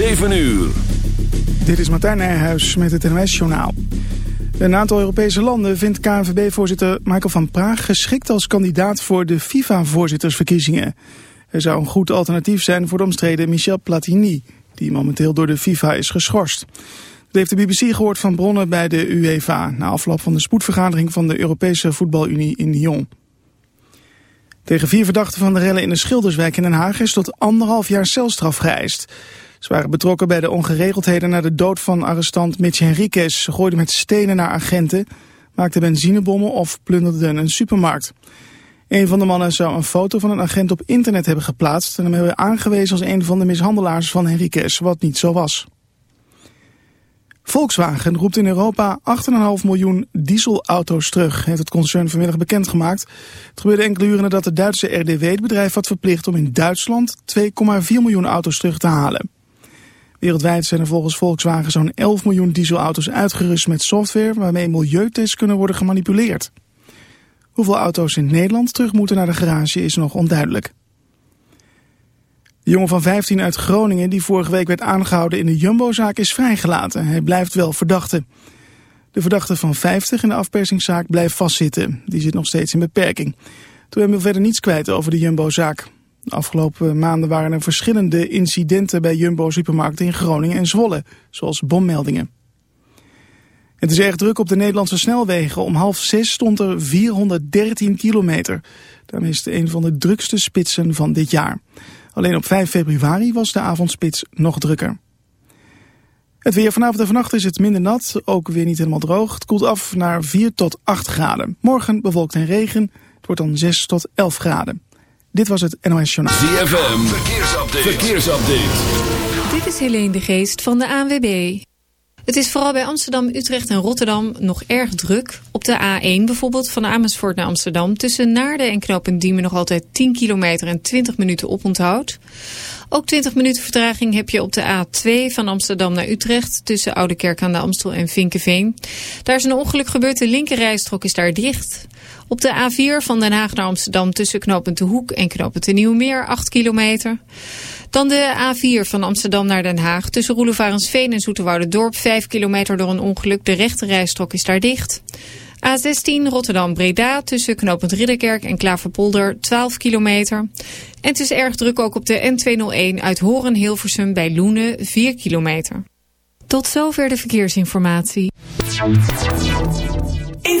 7 uur. Dit is Martijn Nijhuis met het NOS-journaal. Een aantal Europese landen vindt KNVB-voorzitter Michael van Praag geschikt als kandidaat voor de FIFA-voorzittersverkiezingen. Hij zou een goed alternatief zijn voor de omstreden Michel Platini, die momenteel door de FIFA is geschorst. Dat heeft de BBC gehoord van bronnen bij de UEFA, na afloop van de spoedvergadering van de Europese Voetbalunie in Lyon. Tegen vier verdachten van de rellen in de Schilderswijk in Den Haag is tot anderhalf jaar celstraf geëist. Ze waren betrokken bij de ongeregeldheden na de dood van arrestant Mitch Henriquez. Ze gooiden met stenen naar agenten, maakten benzinebommen of plunderden een supermarkt. Een van de mannen zou een foto van een agent op internet hebben geplaatst... en hem hebben aangewezen als een van de mishandelaars van Henriquez, wat niet zo was. Volkswagen roept in Europa 8,5 miljoen dieselauto's terug, heeft het concern vanmiddag bekendgemaakt. Het gebeurde enkele uren nadat de Duitse RDW het bedrijf had verplicht om in Duitsland 2,4 miljoen auto's terug te halen. Wereldwijd zijn er volgens Volkswagen zo'n 11 miljoen dieselauto's uitgerust met software waarmee milieutests kunnen worden gemanipuleerd. Hoeveel auto's in Nederland terug moeten naar de garage is nog onduidelijk. De jongen van 15 uit Groningen die vorige week werd aangehouden in de Jumbo-zaak is vrijgelaten. Hij blijft wel verdachte. De verdachte van 50 in de afpersingszaak blijft vastzitten. Die zit nog steeds in beperking. Toen wil verder niets kwijt over de Jumbo-zaak. De afgelopen maanden waren er verschillende incidenten bij Jumbo-supermarkten in Groningen en Zwolle, zoals bommeldingen. Het is erg druk op de Nederlandse snelwegen. Om half zes stond er 413 kilometer. Daarmee is het een van de drukste spitsen van dit jaar. Alleen op 5 februari was de avondspits nog drukker. Het weer vanavond en vannacht is het minder nat, ook weer niet helemaal droog. Het koelt af naar 4 tot 8 graden. Morgen bewolkt en regen, het wordt dan 6 tot 11 graden. Dit was het NOS Journaal. ZFM, verkeersupdate. verkeersupdate. Dit is Helene de Geest van de ANWB. Het is vooral bij Amsterdam, Utrecht en Rotterdam nog erg druk. Op de A1 bijvoorbeeld, van Amersfoort naar Amsterdam... tussen Naarden en Knoop Diemen nog altijd 10 kilometer en 20 minuten oponthoud. Ook 20 minuten vertraging heb je op de A2 van Amsterdam naar Utrecht... tussen Oudekerk aan de Amstel en Vinkenveen. Daar is een ongeluk gebeurd, de linkerrijstrook is daar dicht... Op de A4 van Den Haag naar Amsterdam tussen knooppunt De Hoek en knooppunt De Nieuwmeer 8 kilometer. Dan de A4 van Amsterdam naar Den Haag tussen Roelevarensveen en Dorp 5 kilometer door een ongeluk. De rechte rijstrook is daar dicht. A16 Rotterdam-Breda tussen knooppunt Ridderkerk en Klaverpolder 12 kilometer. En het is erg druk ook op de N201 uit Horen-Hilversum bij Loenen 4 kilometer. Tot zover de verkeersinformatie. In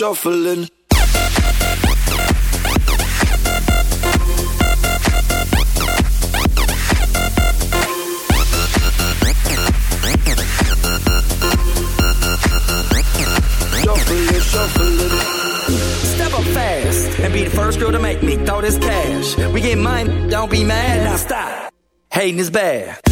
shuffling. and be the first girl to make me throw this cash. We get money, don't be mad, now stop. Hating is bad.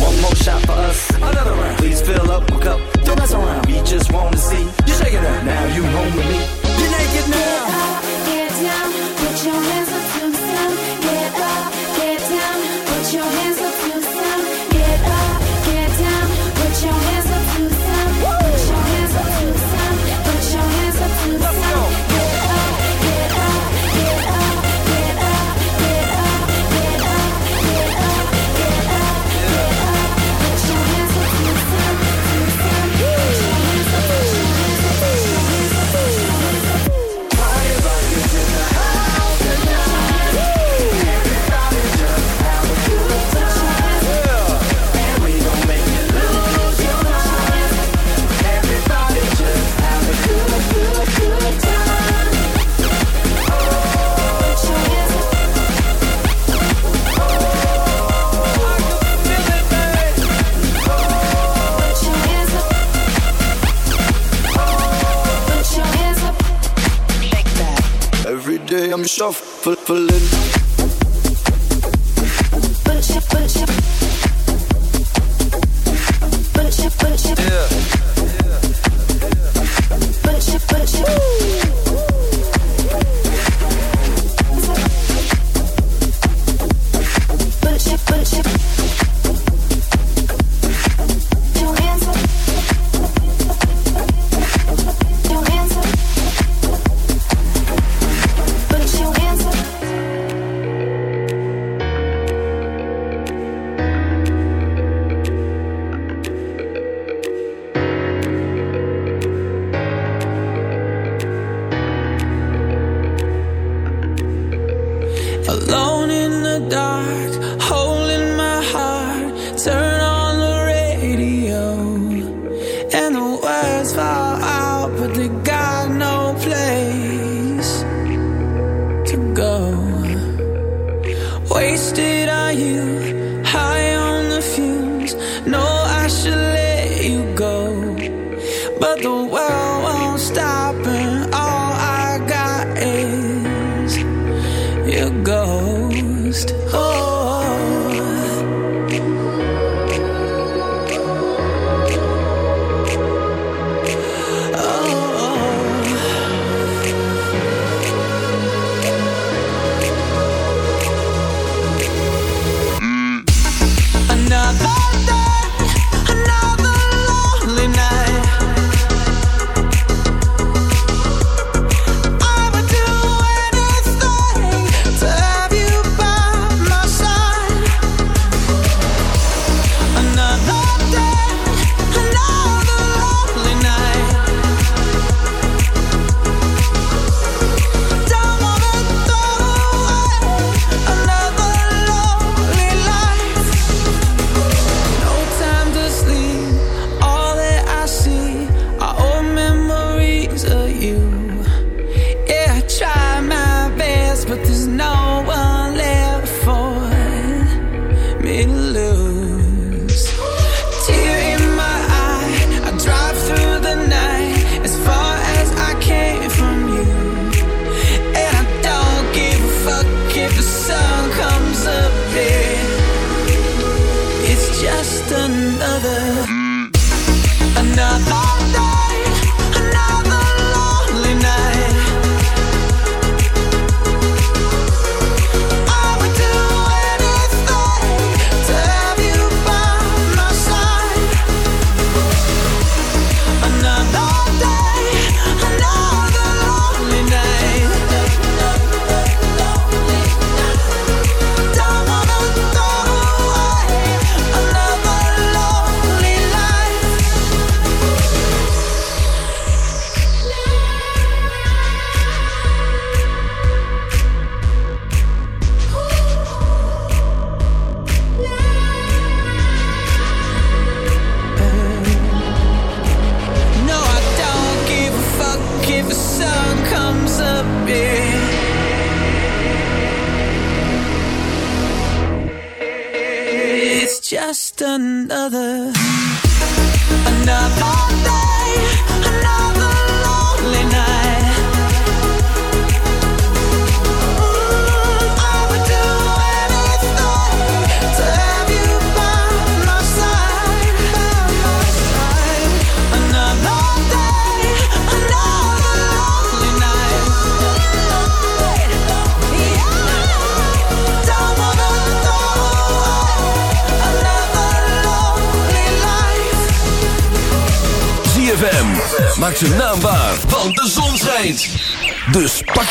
full, full but the way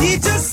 He just.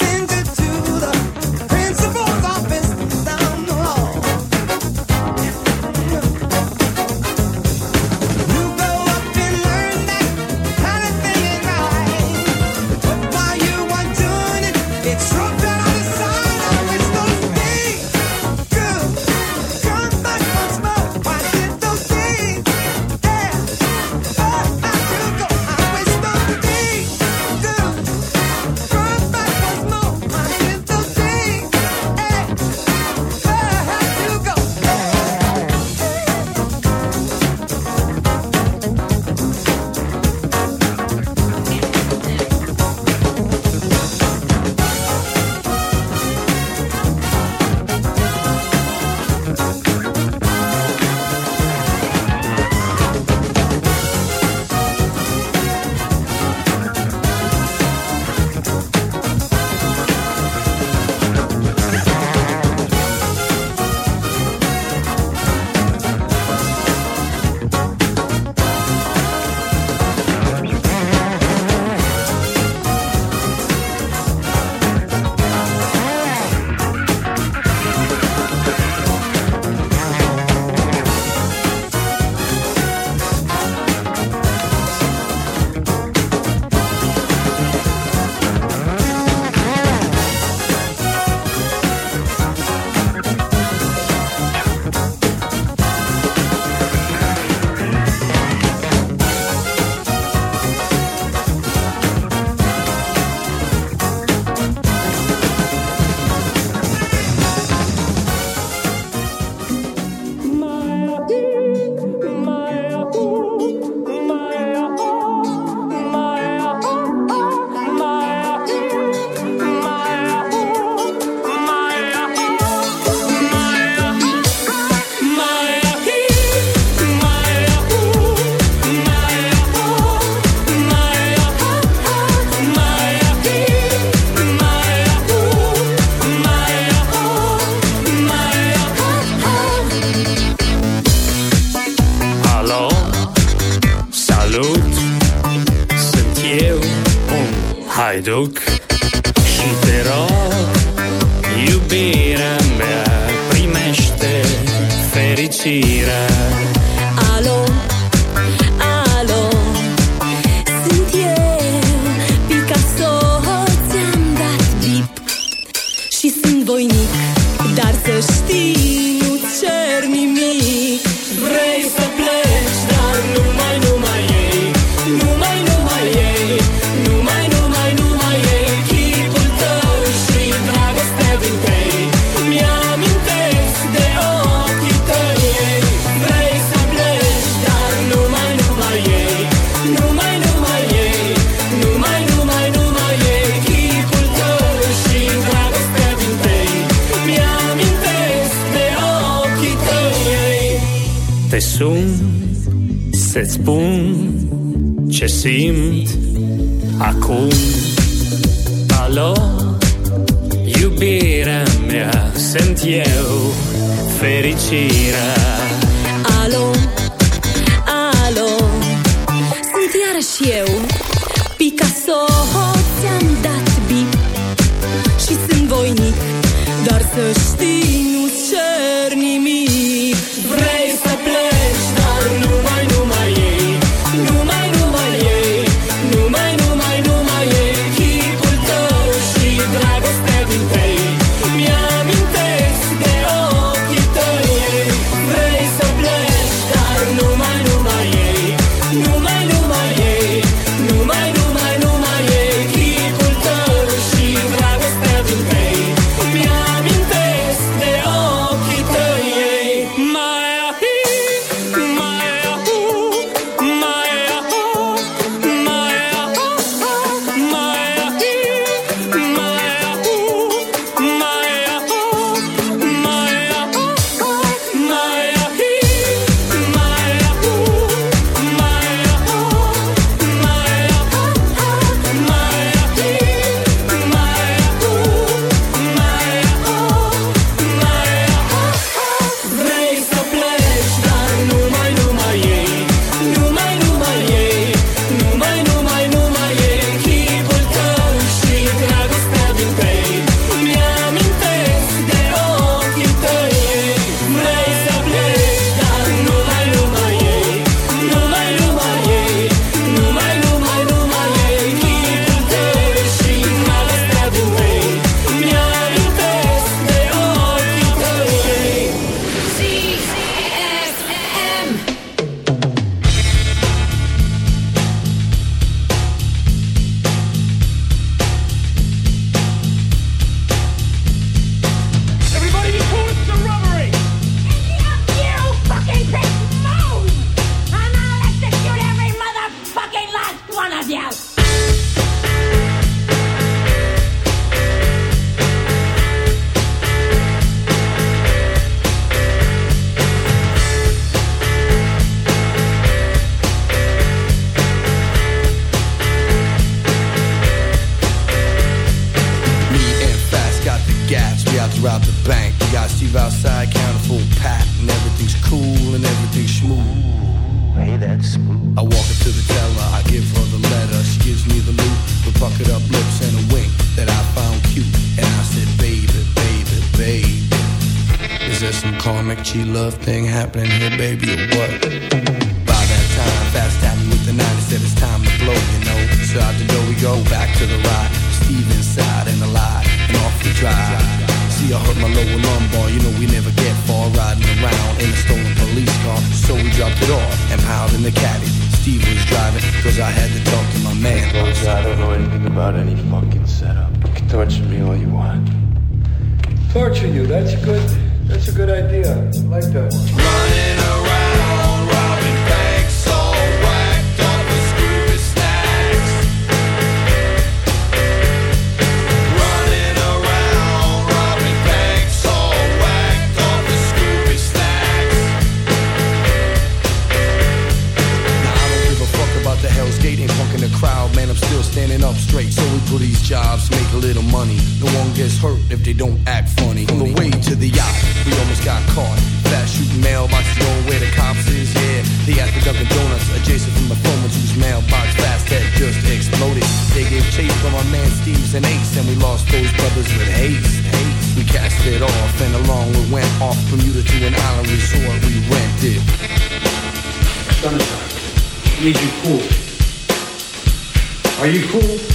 the lost those brothers with haste. We cast it off and along we went off Bermuda to an island resort we rented. Sunshine, need you cool. Are you cool?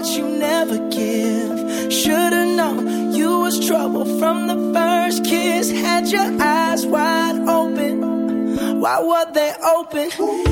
what you never give. Should've known you was trouble from the first kiss. Had your eyes wide open. Why were they open?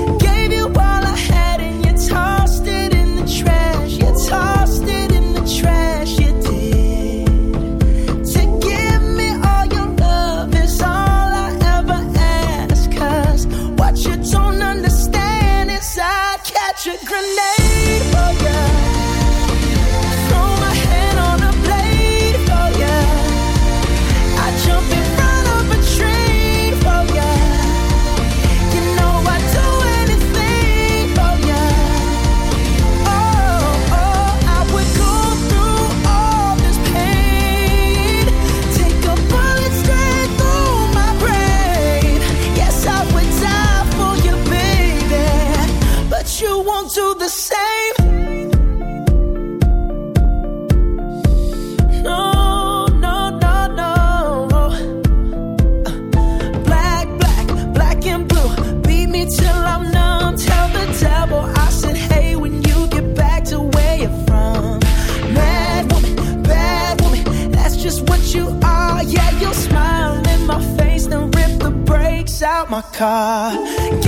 car.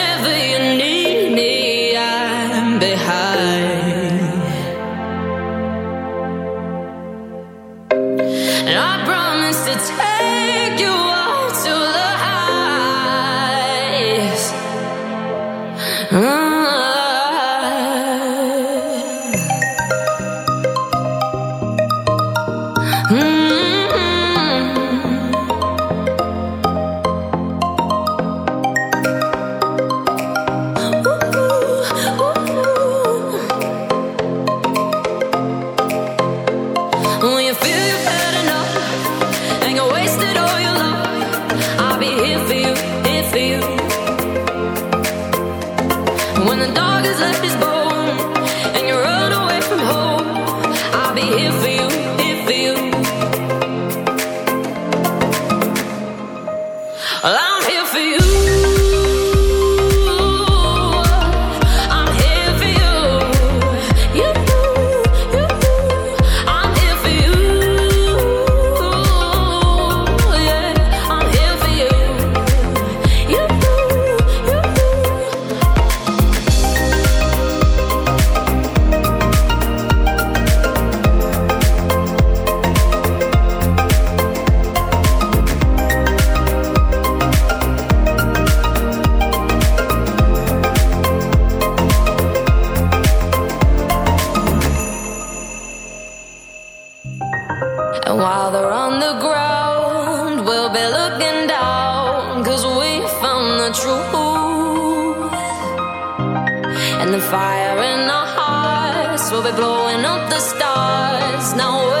fire in our hearts. We'll be blowing up the stars. Now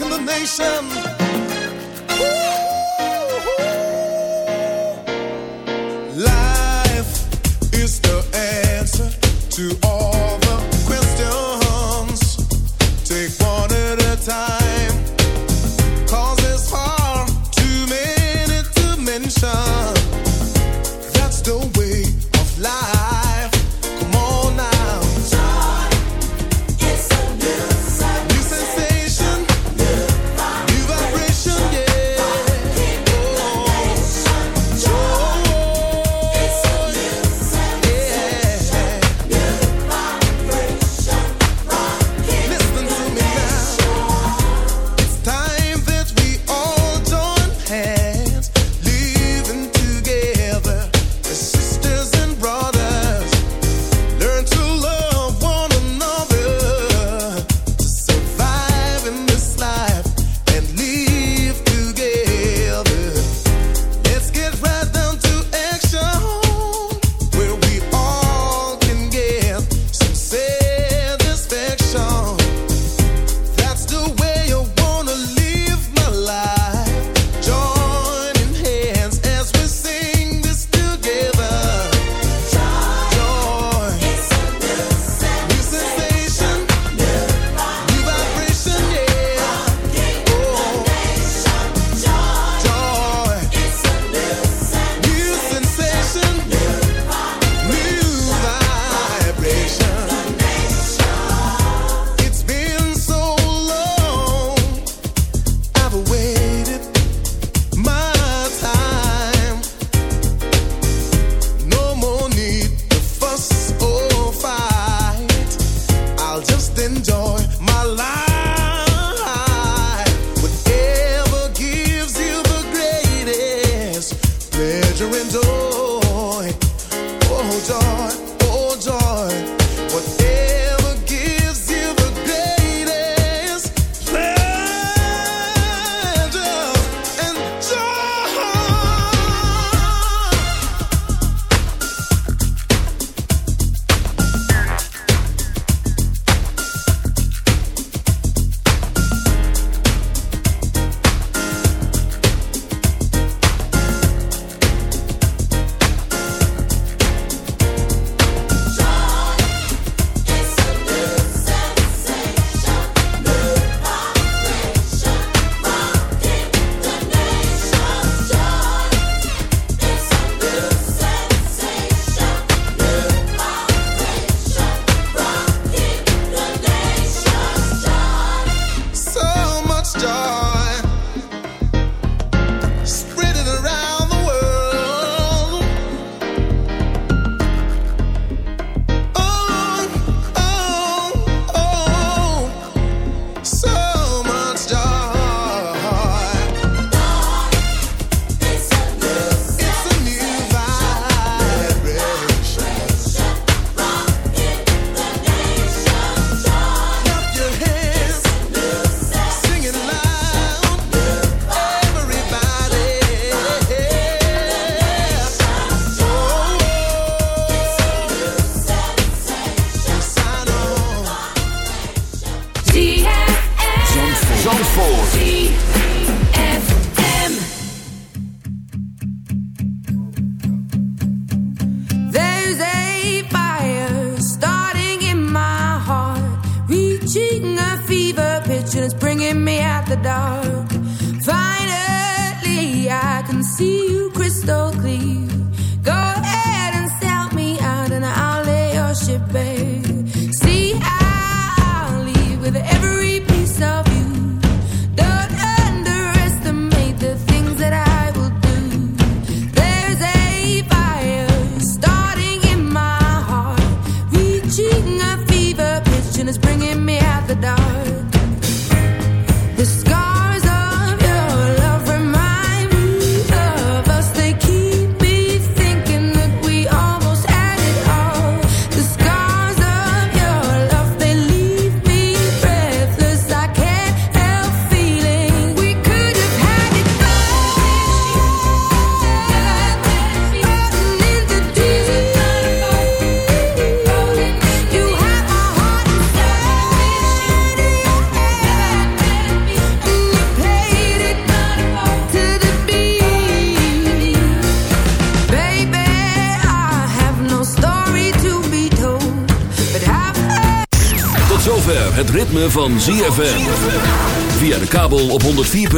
in the nation.